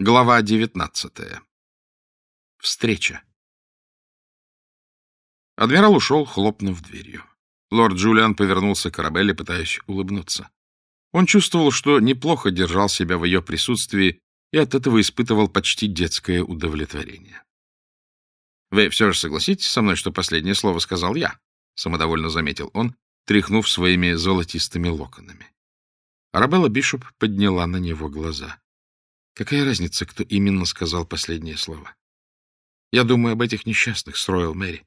Глава 19. Встреча. Адмирал ушел, хлопнув дверью. Лорд Джулиан повернулся к Арабелле, пытаясь улыбнуться. Он чувствовал, что неплохо держал себя в ее присутствии и от этого испытывал почти детское удовлетворение. «Вы все же согласитесь со мной, что последнее слово сказал я?» — самодовольно заметил он, тряхнув своими золотистыми локонами. Арабелла Бишоп подняла на него глаза. Какая разница, кто именно сказал последние слова? Я думаю об этих несчастных с Мэри.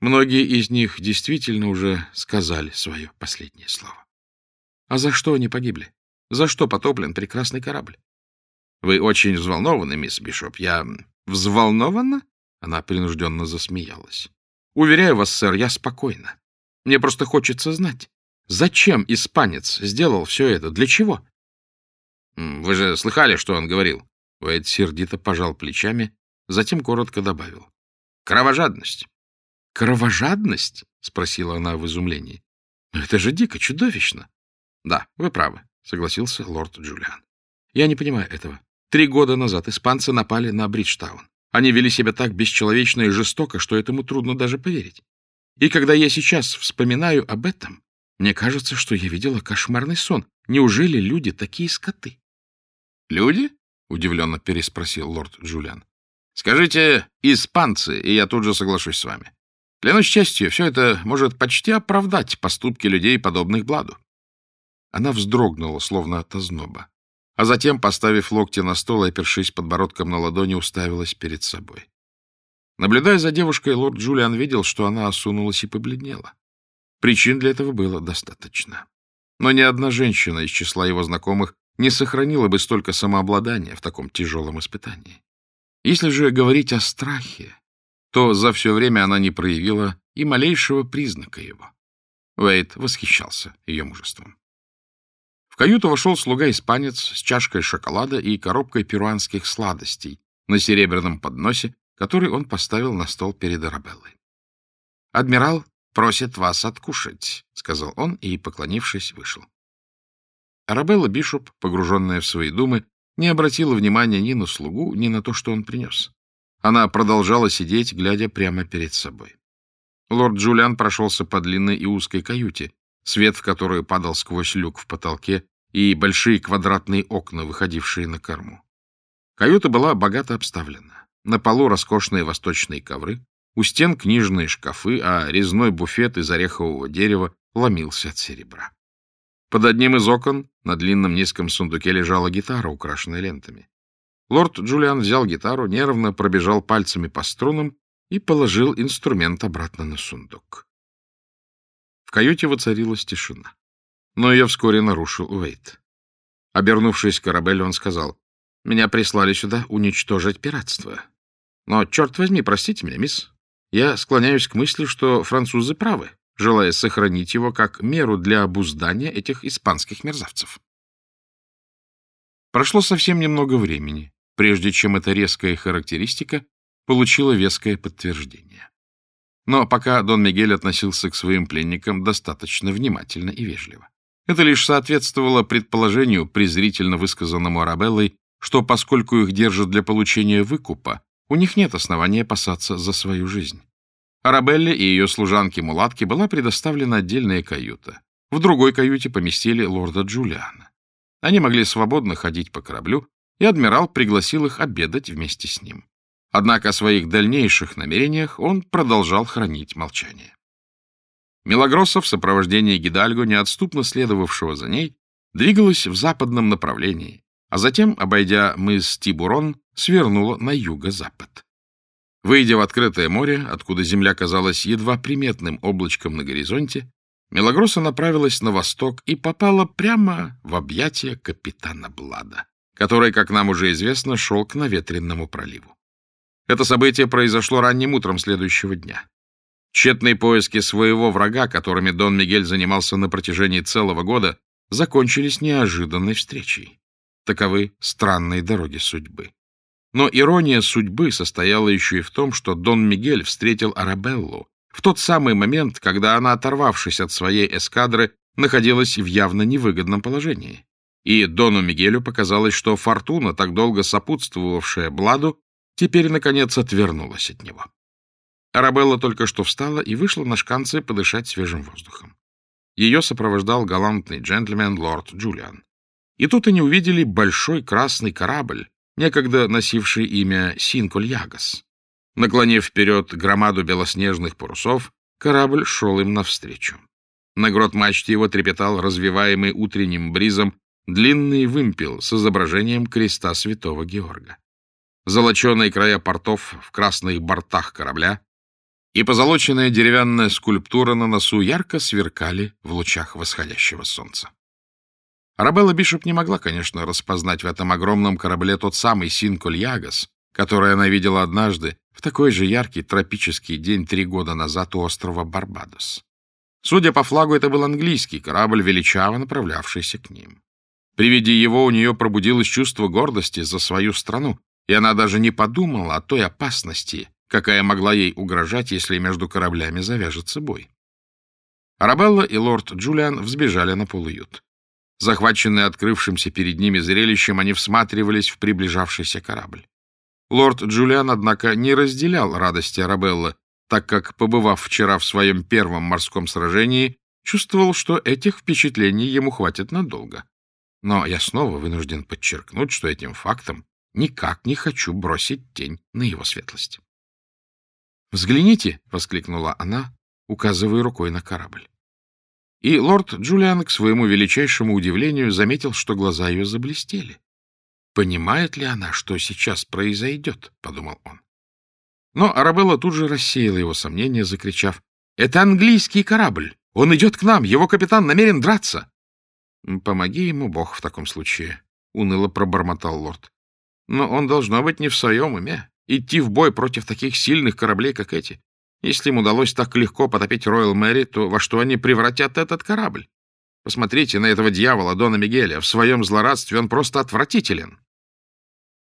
Многие из них действительно уже сказали свое последнее слово. А за что они погибли? За что потоплен прекрасный корабль? Вы очень взволнованы, мисс Бишоп. Я взволнована? Она принужденно засмеялась. Уверяю вас, сэр, я спокойна. Мне просто хочется знать, зачем испанец сделал все это? Для чего? Вы же слыхали, что он говорил? Уэйд сердито пожал плечами, затем коротко добавил. Кровожадность. Кровожадность? Спросила она в изумлении. Это же дико, чудовищно. Да, вы правы, согласился лорд Джулиан. Я не понимаю этого. Три года назад испанцы напали на Бриджтаун. Они вели себя так бесчеловечно и жестоко, что этому трудно даже поверить. И когда я сейчас вспоминаю об этом, мне кажется, что я видела кошмарный сон. Неужели люди такие скоты? «Люди?» — удивленно переспросил лорд Джулиан. «Скажите, испанцы, и я тут же соглашусь с вами. Клянусь честью, все это может почти оправдать поступки людей, подобных Бладу». Она вздрогнула, словно от озноба, а затем, поставив локти на стол и опершись подбородком на ладони, уставилась перед собой. Наблюдая за девушкой, лорд Джулиан видел, что она осунулась и побледнела. Причин для этого было достаточно. Но ни одна женщина из числа его знакомых не сохранила бы столько самообладания в таком тяжелом испытании. Если же говорить о страхе, то за все время она не проявила и малейшего признака его. Уэйд восхищался ее мужеством. В каюту вошел слуга-испанец с чашкой шоколада и коробкой перуанских сладостей на серебряном подносе, который он поставил на стол перед Арабеллой. «Адмирал просит вас откушать», — сказал он и, поклонившись, вышел. Арабелла Бишоп, погруженная в свои думы, не обратила внимания ни на слугу, ни на то, что он принес. Она продолжала сидеть, глядя прямо перед собой. Лорд Джулиан прошелся по длинной и узкой каюте, свет в которую падал сквозь люк в потолке и большие квадратные окна, выходившие на корму. Каюта была богато обставлена. На полу роскошные восточные ковры, у стен книжные шкафы, а резной буфет из орехового дерева ломился от серебра. Под одним из окон на длинном низком сундуке лежала гитара, украшенная лентами. Лорд Джулиан взял гитару, нервно пробежал пальцами по струнам и положил инструмент обратно на сундук. В каюте воцарилась тишина. Но ее вскоре нарушил Уэйт. Обернувшись к корабелю, он сказал, «Меня прислали сюда уничтожить пиратство. Но, черт возьми, простите меня, мисс, я склоняюсь к мысли, что французы правы желая сохранить его как меру для обуздания этих испанских мерзавцев. Прошло совсем немного времени, прежде чем эта резкая характеристика получила веское подтверждение. Но пока Дон Мигель относился к своим пленникам достаточно внимательно и вежливо. Это лишь соответствовало предположению, презрительно высказанному Арабеллой, что поскольку их держат для получения выкупа, у них нет основания опасаться за свою жизнь. Арабелле и ее служанке-мулатке была предоставлена отдельная каюта. В другой каюте поместили лорда Джулиана. Они могли свободно ходить по кораблю, и адмирал пригласил их обедать вместе с ним. Однако о своих дальнейших намерениях он продолжал хранить молчание. Мелагросса в сопровождении Гидальго, неотступно следовавшего за ней, двигалась в западном направлении, а затем, обойдя мыс Тибурон, свернула на юго-запад. Выйдя в открытое море, откуда земля казалась едва приметным облачком на горизонте, Мелагроса направилась на восток и попала прямо в объятия капитана Блада, который, как нам уже известно, шел к наветренному проливу. Это событие произошло ранним утром следующего дня. Тщетные поиски своего врага, которыми Дон Мигель занимался на протяжении целого года, закончились неожиданной встречей. Таковы странные дороги судьбы. Но ирония судьбы состояла еще и в том, что Дон Мигель встретил Арабеллу в тот самый момент, когда она, оторвавшись от своей эскадры, находилась в явно невыгодном положении. и Дону Мигелю показалось, что фортуна, так долго сопутствовавшая Бладу, теперь, наконец, отвернулась от него. Арабелла только что встала и вышла на шканцы подышать свежим воздухом. Ее сопровождал галантный джентльмен лорд Джулиан. И тут они увидели большой красный корабль, некогда носивший имя Синкульягас. Наклонив вперед громаду белоснежных парусов, корабль шел им навстречу. На грот мачте его трепетал развиваемый утренним бризом длинный вымпел с изображением креста святого Георга. Золоченые края портов в красных бортах корабля и позолоченная деревянная скульптура на носу ярко сверкали в лучах восходящего солнца. Арабелла Бишоп не могла, конечно, распознать в этом огромном корабле тот самый Синкуль-Ягас, который она видела однажды в такой же яркий тропический день три года назад у острова Барбадос. Судя по флагу, это был английский корабль, величаво направлявшийся к ним. При виде его у нее пробудилось чувство гордости за свою страну, и она даже не подумала о той опасности, какая могла ей угрожать, если между кораблями завяжется бой. Арабелла и лорд Джулиан взбежали на полуют. Захваченные открывшимся перед ними зрелищем, они всматривались в приближавшийся корабль. Лорд Джулиан, однако, не разделял радости Арабеллы, так как, побывав вчера в своем первом морском сражении, чувствовал, что этих впечатлений ему хватит надолго. Но я снова вынужден подчеркнуть, что этим фактом никак не хочу бросить тень на его светлость. «Взгляните!» — воскликнула она, указывая рукой на корабль. И лорд Джулиан, к своему величайшему удивлению, заметил, что глаза ее заблестели. «Понимает ли она, что сейчас произойдет?» — подумал он. Но Арабелла тут же рассеяла его сомнения, закричав. «Это английский корабль! Он идет к нам! Его капитан намерен драться!» «Помоги ему, Бог, в таком случае», — уныло пробормотал лорд. «Но он должно быть не в своем уме. Идти в бой против таких сильных кораблей, как эти. Если им удалось так легко потопить Роyal Мэри, то во что они превратят этот корабль? Посмотрите на этого дьявола, Дона Мигеля. В своем злорадстве он просто отвратителен.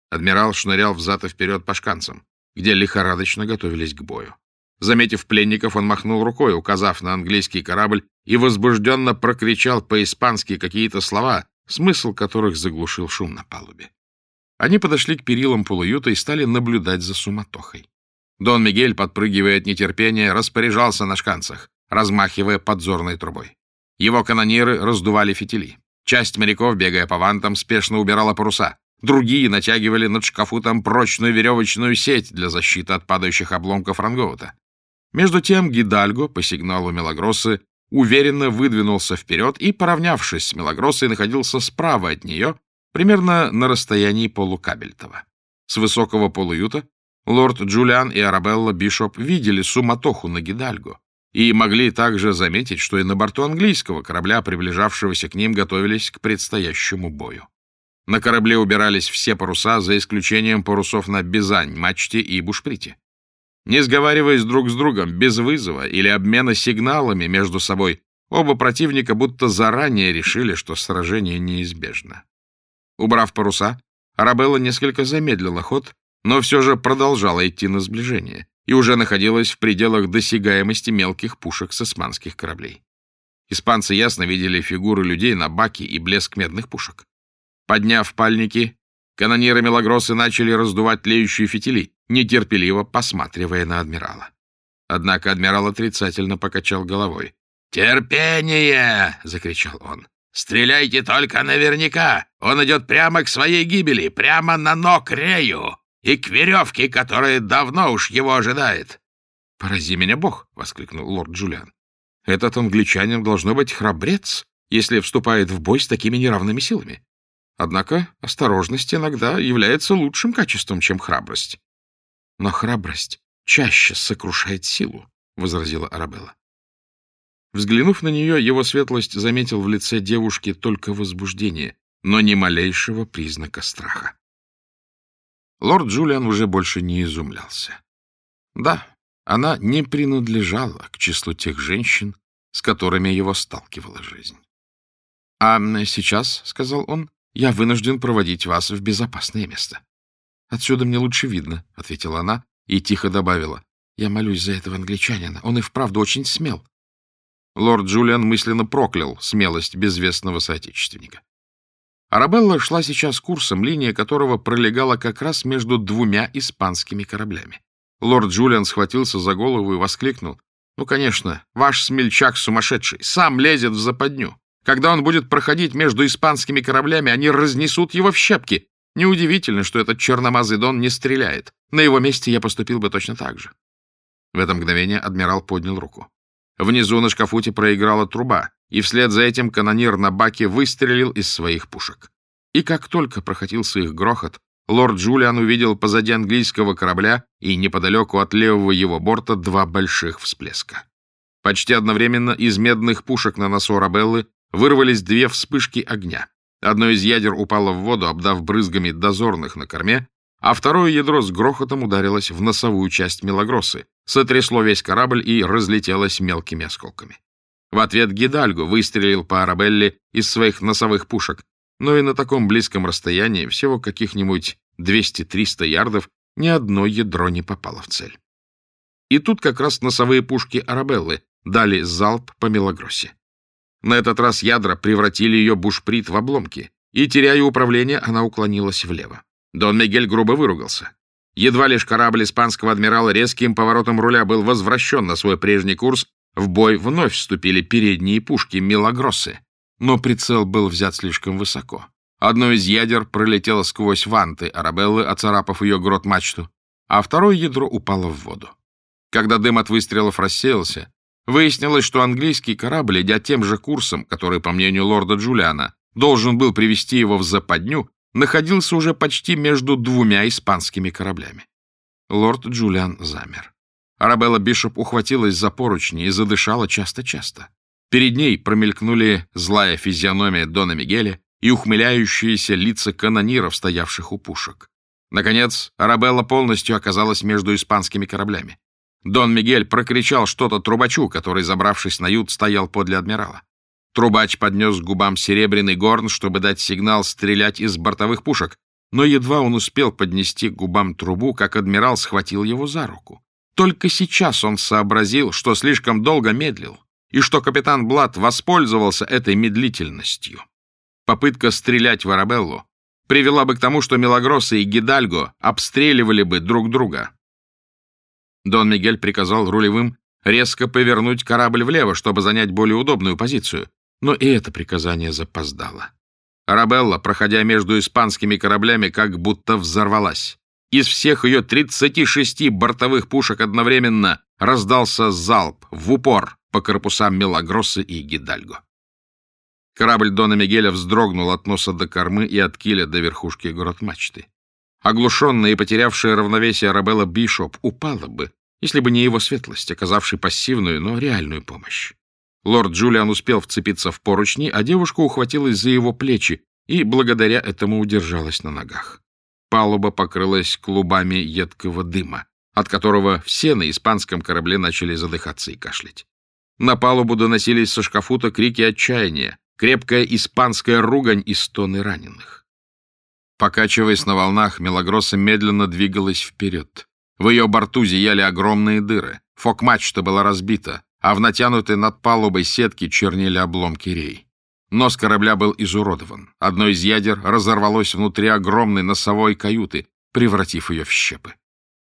Адмирал шнырял взад и вперед по шканцам, где лихорадочно готовились к бою. Заметив пленников, он махнул рукой, указав на английский корабль, и возбужденно прокричал по-испански какие-то слова, смысл которых заглушил шум на палубе. Они подошли к перилам полуюта и стали наблюдать за суматохой. Дон Мигель, подпрыгивая от нетерпения, распоряжался на шканцах, размахивая подзорной трубой. Его канониры раздували фитили. Часть моряков, бегая по вантам, спешно убирала паруса. Другие натягивали над шкафутом прочную веревочную сеть для защиты от падающих обломков рангоута. Между тем Гидальго, по сигналу Мелагроссы, уверенно выдвинулся вперед и, поравнявшись с Мелагроссой, находился справа от нее, примерно на расстоянии полукабельтова. С высокого полуюта Лорд Джулиан и Арабелла Бишоп видели суматоху на Гидальго и могли также заметить, что и на борту английского корабля, приближавшегося к ним, готовились к предстоящему бою. На корабле убирались все паруса, за исключением парусов на Бизань, мачте и бушприте. Не сговариваясь друг с другом, без вызова или обмена сигналами между собой, оба противника будто заранее решили, что сражение неизбежно. Убрав паруса, Арабелла несколько замедлила ход но все же продолжала идти на сближение и уже находилась в пределах досягаемости мелких пушек с османских кораблей. Испанцы ясно видели фигуры людей на баке и блеск медных пушек. Подняв пальники, канониры Мелагросы начали раздувать тлеющие фитили, нетерпеливо посматривая на адмирала. Однако адмирал отрицательно покачал головой. «Терпение!» — закричал он. «Стреляйте только наверняка! Он идет прямо к своей гибели, прямо на ног Рею! И к веревке, которая давно уж его ожидает. — Порази меня Бог! — воскликнул лорд Джулиан. — Этот англичанин должно быть храбрец, если вступает в бой с такими неравными силами. Однако осторожность иногда является лучшим качеством, чем храбрость. — Но храбрость чаще сокрушает силу, — возразила Арабелла. Взглянув на нее, его светлость заметил в лице девушки только возбуждение, но ни малейшего признака страха. Лорд Джулиан уже больше не изумлялся. Да, она не принадлежала к числу тех женщин, с которыми его сталкивала жизнь. — А сейчас, — сказал он, — я вынужден проводить вас в безопасное место. — Отсюда мне лучше видно, — ответила она и тихо добавила. — Я молюсь за этого англичанина. Он и вправду очень смел. Лорд Джулиан мысленно проклял смелость безвестного соотечественника. Арабелла шла сейчас курсом, линия которого пролегала как раз между двумя испанскими кораблями. Лорд Джулиан схватился за голову и воскликнул. «Ну, конечно, ваш смельчак сумасшедший, сам лезет в западню. Когда он будет проходить между испанскими кораблями, они разнесут его в щепки. Неудивительно, что этот черномазый Дон не стреляет. На его месте я поступил бы точно так же». В это мгновение адмирал поднял руку. Внизу на шкафуте проиграла труба, и вслед за этим канонир на баке выстрелил из своих пушек. И как только прокатился их грохот, лорд Джулиан увидел позади английского корабля и неподалеку от левого его борта два больших всплеска. Почти одновременно из медных пушек на носу Рабеллы вырвались две вспышки огня. Одно из ядер упало в воду, обдав брызгами дозорных на корме, а второе ядро с грохотом ударилось в носовую часть Мелагроссы, сотрясло весь корабль и разлетелось мелкими осколками. В ответ Гидальго выстрелил по Арабелле из своих носовых пушек, но и на таком близком расстоянии, всего каких-нибудь 200-300 ярдов, ни одно ядро не попало в цель. И тут как раз носовые пушки Арабеллы дали залп по Мелагросе. На этот раз ядра превратили ее бушприт в обломки, и, теряя управление, она уклонилась влево. Дон Мигель грубо выругался. Едва лишь корабль испанского адмирала резким поворотом руля был возвращен на свой прежний курс, в бой вновь вступили передние пушки Мелагроссы, но прицел был взят слишком высоко. Одно из ядер пролетело сквозь ванты Арабеллы, оцарапав ее грот-мачту, а второе ядро упало в воду. Когда дым от выстрелов рассеялся, выяснилось, что английский корабль, идя тем же курсом, который, по мнению лорда Джулиана, должен был привести его в западню, находился уже почти между двумя испанскими кораблями. Лорд Джулиан замер. Арабелла Бишоп ухватилась за поручни и задышала часто-часто. Перед ней промелькнули злая физиономия Дона Мигеля и ухмыляющиеся лица канониров, стоявших у пушек. Наконец, Арабелла полностью оказалась между испанскими кораблями. Дон Мигель прокричал что-то трубачу, который, забравшись на ют, стоял подле адмирала. Трубач поднес к губам серебряный горн, чтобы дать сигнал стрелять из бортовых пушек, но едва он успел поднести к губам трубу, как адмирал схватил его за руку. Только сейчас он сообразил, что слишком долго медлил, и что капитан Блад воспользовался этой медлительностью. Попытка стрелять в Арабеллу привела бы к тому, что Мелагроса и Гидальго обстреливали бы друг друга. Дон Мигель приказал рулевым резко повернуть корабль влево, чтобы занять более удобную позицию, но и это приказание запоздало. Арабелла, проходя между испанскими кораблями, как будто взорвалась. Из всех ее 36 бортовых пушек одновременно раздался залп в упор по корпусам Мелагроссы и Гидальго. Корабль Дона Мигеля вздрогнул от носа до кормы и от киля до верхушки грот-мачты. Оглушенная и потерявшая равновесие Арабелла Бишоп упала бы, если бы не его светлость, оказавший пассивную, но реальную помощь. Лорд Джулиан успел вцепиться в поручни, а девушка ухватилась за его плечи и благодаря этому удержалась на ногах. Палуба покрылась клубами едкого дыма, от которого все на испанском корабле начали задыхаться и кашлять. На палубу доносились со шкафута крики отчаяния, крепкая испанская ругань и стоны раненых. Покачиваясь на волнах, Мелагроса медленно двигалась вперед. В ее борту зияли огромные дыры, фок-мачта была разбита, а в натянутой над палубой сетки чернели обломки рей. Нос корабля был изуродован. Одно из ядер разорвалось внутри огромной носовой каюты, превратив ее в щепы.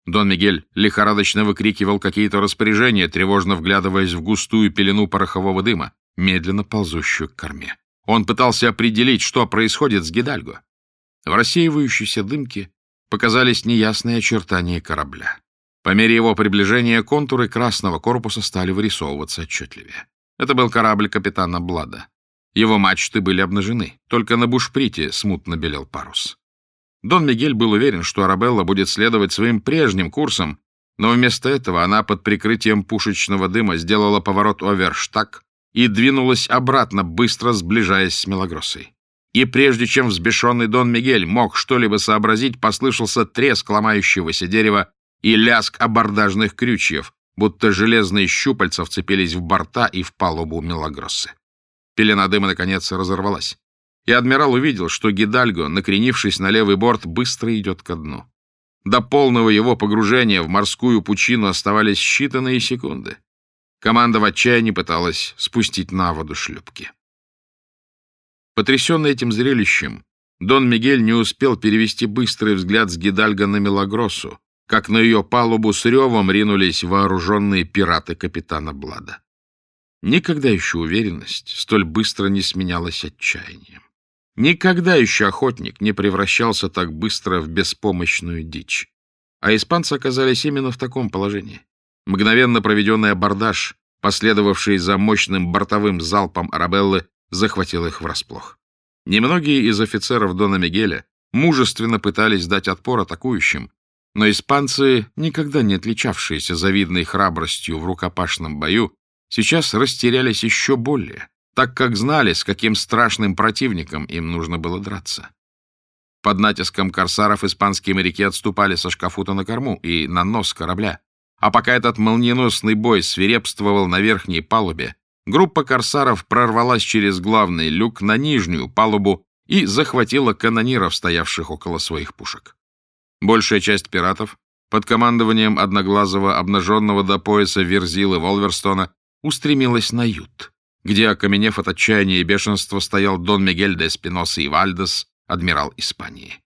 Дон Мигель лихорадочно выкрикивал какие-то распоряжения, тревожно вглядываясь в густую пелену порохового дыма, медленно ползущую к корме. Он пытался определить, что происходит с Гидальго. В рассеивающейся дымке показались неясные очертания корабля. По мере его приближения контуры красного корпуса стали вырисовываться отчетливее. Это был корабль капитана Блада. Его мачты были обнажены, только на бушприте смутно белел парус. Дон Мигель был уверен, что Арабелла будет следовать своим прежним курсом, но вместо этого она под прикрытием пушечного дыма сделала поворот оверштаг и двинулась обратно, быстро сближаясь с Мелагроссой. И прежде чем взбешенный Дон Мигель мог что-либо сообразить, послышался треск ломающегося дерева и лязг абордажных крючьев, будто железные щупальца вцепились в борта и в палубу Мелагроссы. Пелена дыма, наконец, разорвалась. И адмирал увидел, что Гидальго, накренившись на левый борт, быстро идет ко дну. До полного его погружения в морскую пучину оставались считанные секунды. Команда в отчаянии пыталась спустить на воду шлюпки. Потрясенный этим зрелищем, Дон Мигель не успел перевести быстрый взгляд с Гидальга на Мелагроссу, как на ее палубу с ревом ринулись вооруженные пираты капитана Блада. Никогда еще уверенность столь быстро не сменялась отчаянием. Никогда еще охотник не превращался так быстро в беспомощную дичь. А испанцы оказались именно в таком положении. Мгновенно проведенный абордаж, последовавший за мощным бортовым залпом Арабеллы, захватил их врасплох. Немногие из офицеров Дона Мигеля мужественно пытались дать отпор атакующим, но испанцы, никогда не отличавшиеся завидной храбростью в рукопашном бою, сейчас растерялись еще более, так как знали, с каким страшным противником им нужно было драться. Под натиском корсаров испанские моряки отступали со шкафута на корму и на нос корабля, а пока этот молниеносный бой свирепствовал на верхней палубе, группа корсаров прорвалась через главный люк на нижнюю палубу и захватила канониров, стоявших около своих пушек. Большая часть пиратов под командованием одноглазого, обнаженного до пояса Верзилы Волверстона устремилась на ют, где, окаменев от отчаяния и бешенства, стоял Дон Мигель де Спиноса и Вальдес, адмирал Испании.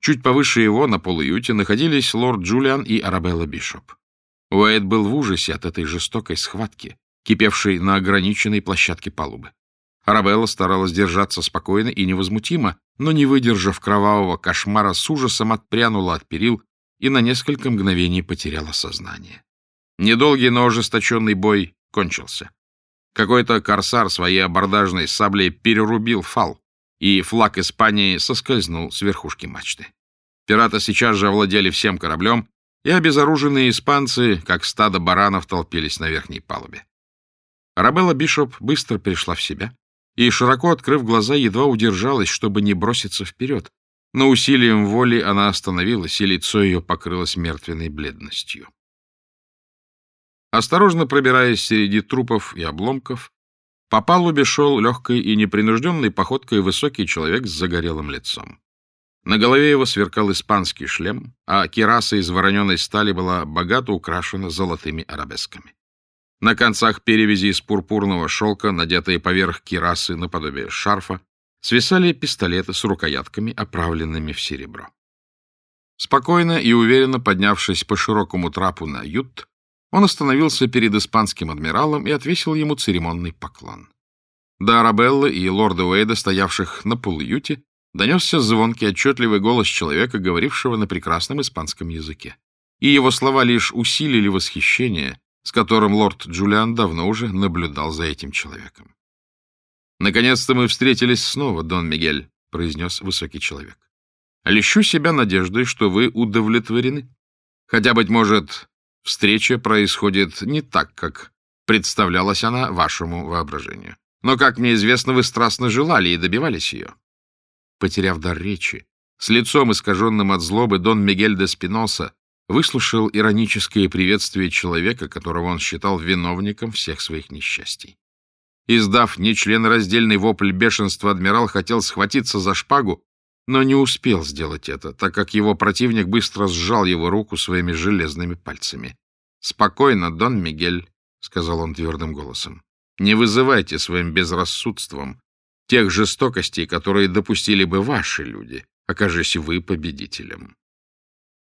Чуть повыше его, на полуюте, находились лорд Джулиан и Арабелла Бишоп. Уэйд был в ужасе от этой жестокой схватки, кипевшей на ограниченной площадке палубы. Арабелла старалась держаться спокойно и невозмутимо, но, не выдержав кровавого кошмара, с ужасом отпрянула от перил и на несколько мгновений потеряла сознание. Недолгий, но ожесточенный бой кончился. Какой-то корсар своей абордажной саблей перерубил фал, и флаг Испании соскользнул с верхушки мачты. Пираты сейчас же овладели всем кораблем, и обезоруженные испанцы, как стадо баранов, толпились на верхней палубе. Арабелла Бишоп быстро пришла в себя и, широко открыв глаза, едва удержалась, чтобы не броситься вперед, но усилием воли она остановилась, и лицо ее покрылось мертвенной бледностью. Осторожно пробираясь среди трупов и обломков, по палубе шел легкой и непринужденной походкой высокий человек с загорелым лицом. На голове его сверкал испанский шлем, а кираса из вороненой стали была богато украшена золотыми арабесками. На концах перевязи из пурпурного шелка, надетые поверх кирасы наподобие шарфа, свисали пистолеты с рукоятками, оправленными в серебро. Спокойно и уверенно поднявшись по широкому трапу на ют, он остановился перед испанским адмиралом и отвесил ему церемонный поклон. До Арабеллы и лорда Уэйда, стоявших на полуюте, донесся звонкий отчетливый голос человека, говорившего на прекрасном испанском языке. И его слова лишь усилили восхищение, с которым лорд Джулиан давно уже наблюдал за этим человеком. «Наконец-то мы встретились снова, Дон Мигель», — произнес высокий человек. «Лещу себя надеждой, что вы удовлетворены. Хотя, быть может, встреча происходит не так, как представлялась она вашему воображению. Но, как мне известно, вы страстно желали и добивались ее. Потеряв дар речи, с лицом искаженным от злобы, Дон Мигель де Спиноса выслушал ироническое приветствие человека, которого он считал виновником всех своих несчастий. Издав нечленораздельный вопль бешенства, адмирал хотел схватиться за шпагу, но не успел сделать это, так как его противник быстро сжал его руку своими железными пальцами. «Спокойно, Дон Мигель», — сказал он твердым голосом. «Не вызывайте своим безрассудством тех жестокостей, которые допустили бы ваши люди, окажись вы победителем».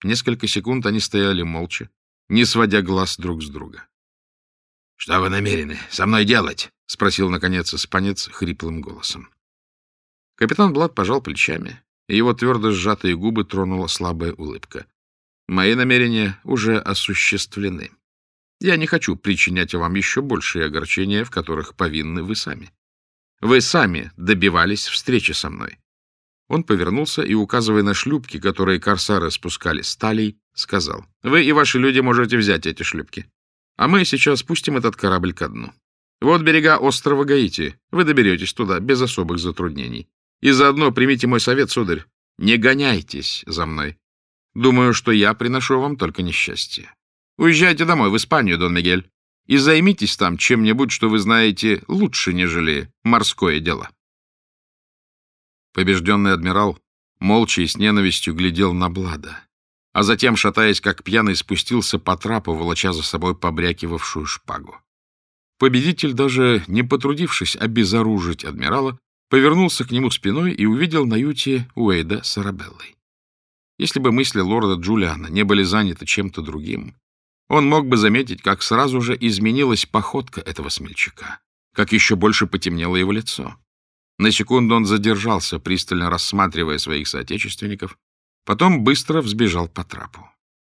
Несколько секунд они стояли молча, не сводя глаз друг с друга. — Что вы намерены со мной делать? — спросил, наконец, испанец хриплым голосом. Капитан Блад пожал плечами, и его твердо сжатые губы тронула слабая улыбка. Мои намерения уже осуществлены. Я не хочу причинять вам еще большие огорчения, в которых повинны вы сами. Вы сами добивались встречи со мной. Он повернулся и, указывая на шлюпки, которые корсары спускали с талей, сказал, «Вы и ваши люди можете взять эти шлюпки. А мы сейчас спустим этот корабль ко дну. Вот берега острова Гаити. Вы доберетесь туда без особых затруднений. И заодно примите мой совет, сударь. Не гоняйтесь за мной. Думаю, что я приношу вам только несчастье. Уезжайте домой, в Испанию, Дон Мигель, и займитесь там чем-нибудь, что вы знаете лучше, нежели морское дело. Побежденный адмирал молча и с ненавистью глядел на Блада, а затем, шатаясь как пьяный, спустился по трапу, волоча за собой побрякивавшую шпагу. Победитель, даже не потрудившись обезоружить адмирала, повернулся к нему спиной и увидел на юте Уэйда с Арабеллой. Если бы мысли лорда Джулиана не были заняты чем-то другим, он мог бы заметить, как сразу же изменилась походка этого смельчака, как еще больше потемнело его лицо. На секунду он задержался, пристально рассматривая своих соотечественников, потом быстро взбежал по трапу.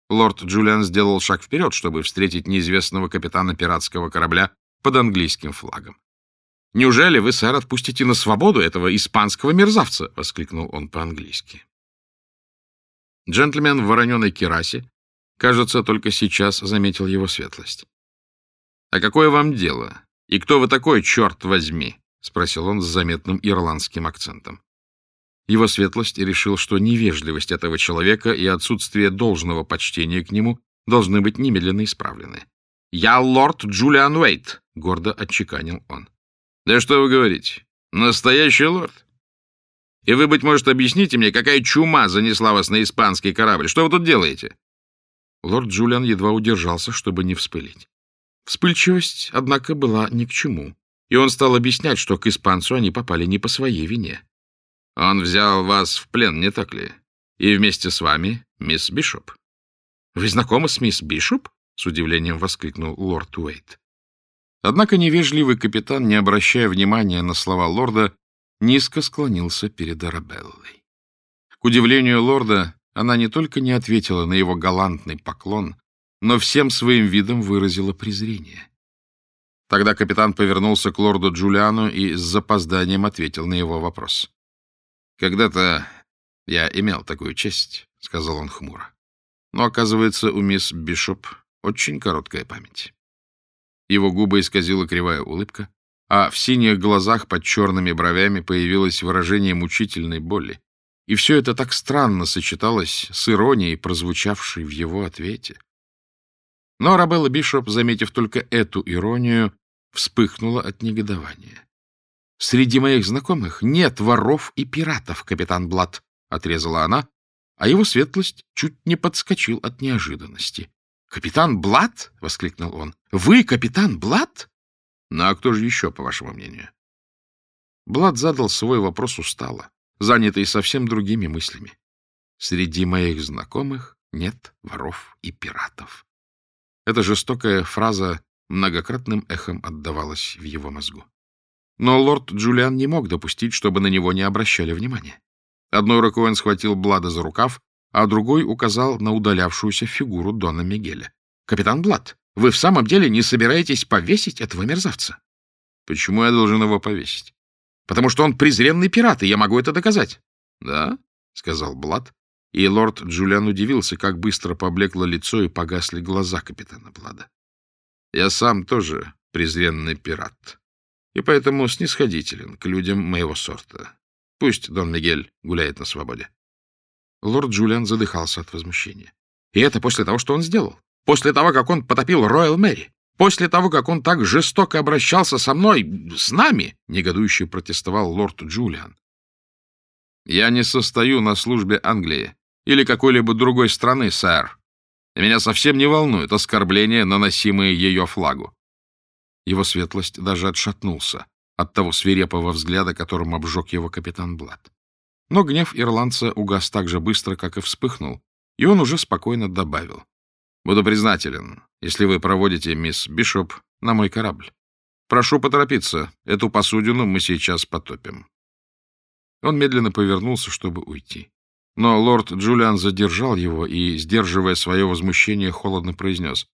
Лорд Джулиан сделал шаг вперед, чтобы встретить неизвестного капитана пиратского корабля под английским флагом. «Неужели вы, сэр, отпустите на свободу этого испанского мерзавца?» — воскликнул он по-английски. Джентльмен в вороненой керасе, кажется, только сейчас заметил его светлость. «А какое вам дело? И кто вы такой, черт возьми?» — спросил он с заметным ирландским акцентом. Его светлость решил, что невежливость этого человека и отсутствие должного почтения к нему должны быть немедленно исправлены. «Я лорд Джулиан Уэйт», — гордо отчеканил он. Да что вы говорите? Настоящий лорд? И вы, быть может, объясните мне, какая чума занесла вас на испанский корабль? Что вы тут делаете? Лорд Джулиан едва удержался, чтобы не вспылить. Вспыльчивость, однако, была ни к чему, и он стал объяснять, что к испанцу они попали не по своей вине. Он взял вас в плен, не так ли? И вместе с вами мисс Бишоп. — Вы знакомы с мисс Бишоп? — с удивлением воскликнул лорд Уэйт. Однако невежливый капитан, не обращая внимания на слова лорда, низко склонился перед Арабеллой. К удивлению лорда, она не только не ответила на его галантный поклон, но всем своим видом выразила презрение. Тогда капитан повернулся к лорду Джулиану и с запозданием ответил на его вопрос. «Когда-то я имел такую честь», — сказал он хмуро. «Но, оказывается, у мисс Бишоп очень короткая память». Его губы исказила кривая улыбка, а в синих глазах под черными бровями появилось выражение мучительной боли. И все это так странно сочеталось с иронией, прозвучавшей в его ответе. Но Арабелла Бишоп, заметив только эту иронию, вспыхнула от негодования. «Среди моих знакомых нет воров и пиратов, капитан Блад», — отрезала она, а его светлость чуть не подскочил от неожиданности. «Капитан Блад?» — воскликнул он. «Вы капитан Блад?» «Ну а кто же еще, по вашему мнению?» Блад задал свой вопрос устало, занятый совсем другими мыслями. «Среди моих знакомых нет воров и пиратов». Эта жестокая фраза многократным эхом отдавалась в его мозгу. Но лорд Джулиан не мог допустить, чтобы на него не обращали внимания. Одной рукой он схватил Блада за рукав, а другой указал на удалявшуюся фигуру Дона Мигеля. — Капитан Блад, вы в самом деле не собираетесь повесить этого мерзавца? — Почему я должен его повесить? — Потому что он презренный пират, и я могу это доказать. — Да? — сказал Блад, и лорд Джулиан удивился, как быстро поблекло лицо и погасли глаза капитана Блада. — Я сам тоже презренный пират, и поэтому снисходителен к людям моего сорта. Пусть Дон Мигель гуляет на свободе. Лорд Джулиан задыхался от возмущения. И это после того, что он сделал. После того, как он потопил Роyal Мэри. После того, как он так жестоко обращался со мной, с нами, негодующе протестовал лорд Джулиан. Я не состою на службе Англии или какой-либо другой страны, сэр. Меня совсем не волнует оскорбления, наносимые ее флагу. Его светлость даже отшатнулся от того свирепого взгляда, которым обжег его капитан Блад. Но гнев ирландца угас так же быстро, как и вспыхнул, и он уже спокойно добавил. «Буду признателен, если вы проводите мисс Бишоп на мой корабль. Прошу поторопиться, эту посудину мы сейчас потопим». Он медленно повернулся, чтобы уйти. Но лорд Джулиан задержал его и, сдерживая свое возмущение, холодно произнес.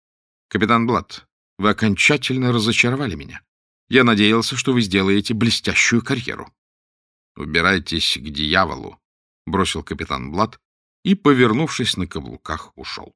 «Капитан Блад, вы окончательно разочаровали меня. Я надеялся, что вы сделаете блестящую карьеру». «Убирайтесь к дьяволу», — бросил капитан Блад и, повернувшись на каблуках, ушел.